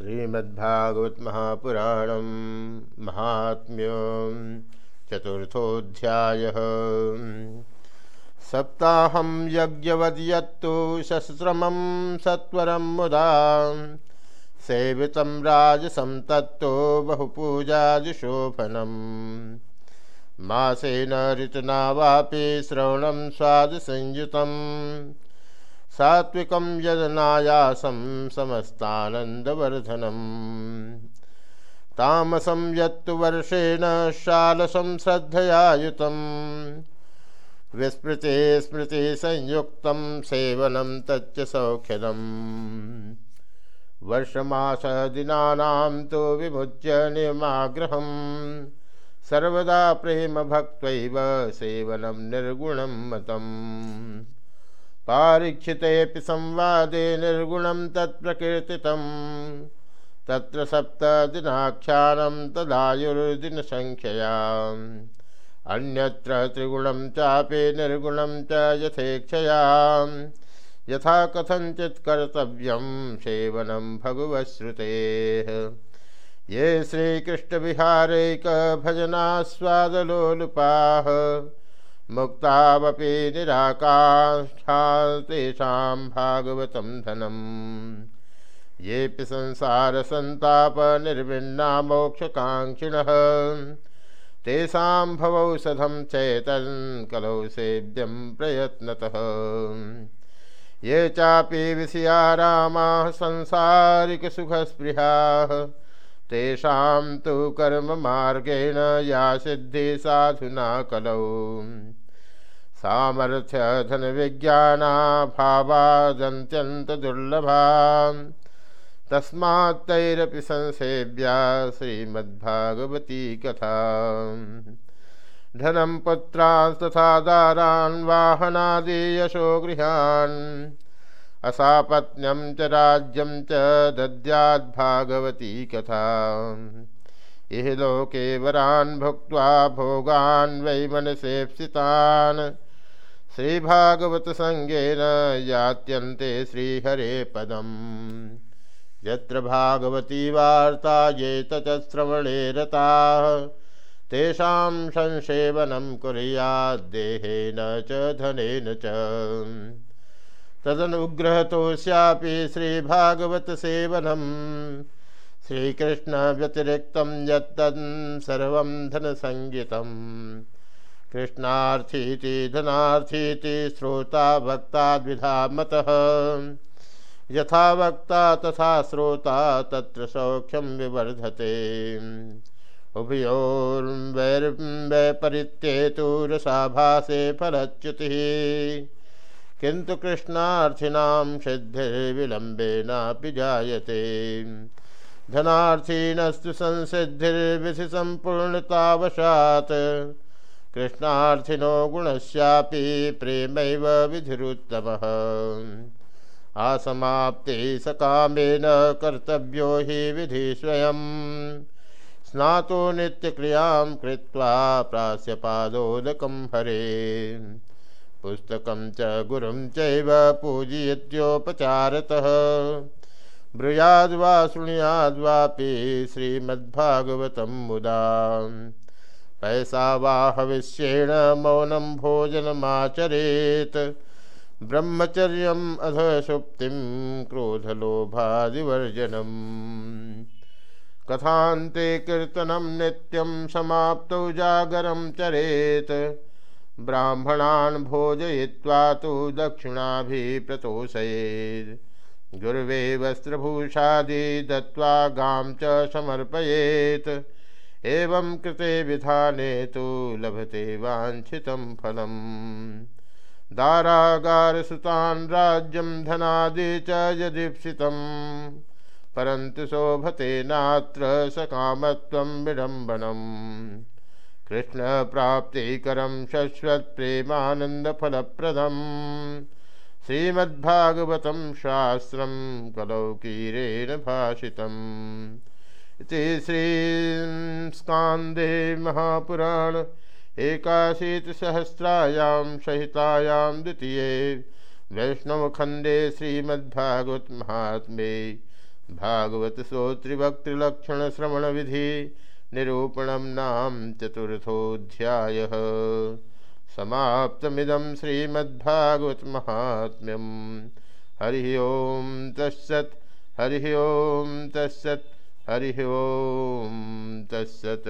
श्रीमद्भागवत महापुराण महात्म्य चतुर्थोध्याय सप्ताह यज्ञवद्यत्तु शस्त्रमं सत्वरं मुदा सेवित राजसं तत्तो बहुपूजादिशोभनम्। मासेन ऋतुना वापि श्रवणं स्वादसंयुतम्। सात्विकं यदनायासं समस्तानन्दवर्धनम्। तामसं यत्तु वर्षेण शालसं श्रद्धया विस्मृते स्मृतिसंयुक्तं सेवनं तच्च सौख्यदम्। वर्षमासदिनानां तु विमुच्य नियमाग्रहं सर्वदा प्रेमभक्त्वैव सेवनं निर्गुणं मतम्। पारीक्षितेऽपि संवादे निर्गुणं तत्प्रकीर्तितं तत्र सप्तदिनाख्यानं तदायुर्दिनसङ्ख्यया अन्यत्र त्रिगुणं चापि निर्गुणं च यथेक्षया यथा कथञ्चित् कर्तव्यं सेवनं भगवश्रुतेः। ये श्रीकृष्णविहारैकभजनास्वादलोलुपाः मुक्तावपि निराकाष्ठा तेषां भागवतं धनम् येऽपि संसारसन्तापनिर्विण्णा मोक्षकाङ्क्षिणः तेषां भवौषधं चेतन् कलौ सेव्यं प्रयत्नतः। ये चापि विषयारामाः संसारिकसुखस्पृहाः, तेषां तु कर्ममार्गेण या सिद्धि साधुना कलौ। सामर्थ्य धन विज्ञानाभावादन्त्यन्तदुर्लभा तस्मात्तैरपि संसेव्या श्रीमद्भागवती कथा धनं पुत्रांस्तथा दारान् वाहनादि यशो गृहान् असापत्न्यं च राज्यं कथा इह लोके वरान् भुक्त्वा भोगान् वै मनसेप्सितान् श्रीभागवतसङ्गेन यात्यन्ते श्रीहरे पदम् यत्र भागवती वार्ता ये ततश्रवणे रताः तेषां संसेवनं कुर्याद्देहेन च धनेन च। तदनुग्रहतोऽस्यापि श्रीभागवतसेवनं श्रीकृष्णव्यतिरिक्तं यत्तन् सर्वं धनसङ्गितम् कृष्णार्थीति, धनार्थीति, श्रोता भक्ता द्विधा, मतः। यथा वक्ता तथा श्रोता तत्र सौख्यं विवर्धते। उभयोर्वैर्वैपरीत्येतु रसाभासे फलच्युतिः। किंतु कृष्णार्थिनां सिद्धिर्विलम्बेनापि जायते। धनार्थीनस्तु संसिद्धिर्विधि सम्पूर्णतावशात्। कृष्णार्थिनो गुणस्यापि प्रेमैव विधिरुत्तमः। आसमाप्ते सकामेन कर्तव्यो हि विधि स्वयं। स्नातो नित्यक्रियाँ कृत्वा प्रास्यपादोदकं हरे। पुस्तकं च गुरुं चैव पूजयत्योपचारतः। ब्रूयाद्वा, शृणुयाद्वापि श्रीमद्भागवतं मुदा। पैसा वा हविष्येण मौनं भोजनमाचरेत्। ब्रह्मचर्यम् अध सुप्तिं क्रोधलोभादिवर्जनम्। कीर्तनं नित्यं समाप्तौ जागरं चरेत्। ब्राह्मणान् भोजयित्वा तो दक्षिणाभिप्रतोषयेत्। गुर्वे वस्त्रभूषादि दत्त्वा गां च समर्पयेत्। एवं कृते विधाने तो लभते वाञ्छितं फलम्। दारागारसुतान् राज्यं धनादि च परन्तु शोभते नात्र सकामत्वं विडम्बनम्। कृष्ण प्राप्तिकरं शश्वत्प्रेमानन्दफलप्रदम् श्रीमद्भागवतं शास्त्रं कलौकीरेण भाषितम्। इति श्रीस्कान्दे महापुराण एकाशीतिसहस्रायां सहितायां द्वितीये वैष्णवखण्डे श्रीमद्भागवत महात्म्ये भागवत श्रवण विधि निरूपणम नाम चतुर्थोध्याय समाप्तमिदं श्रीमद्भागवत महात्म्यम। हरि ओम तत्सत्, हरि ओम तत्सत्। हरि ओम तत्सत्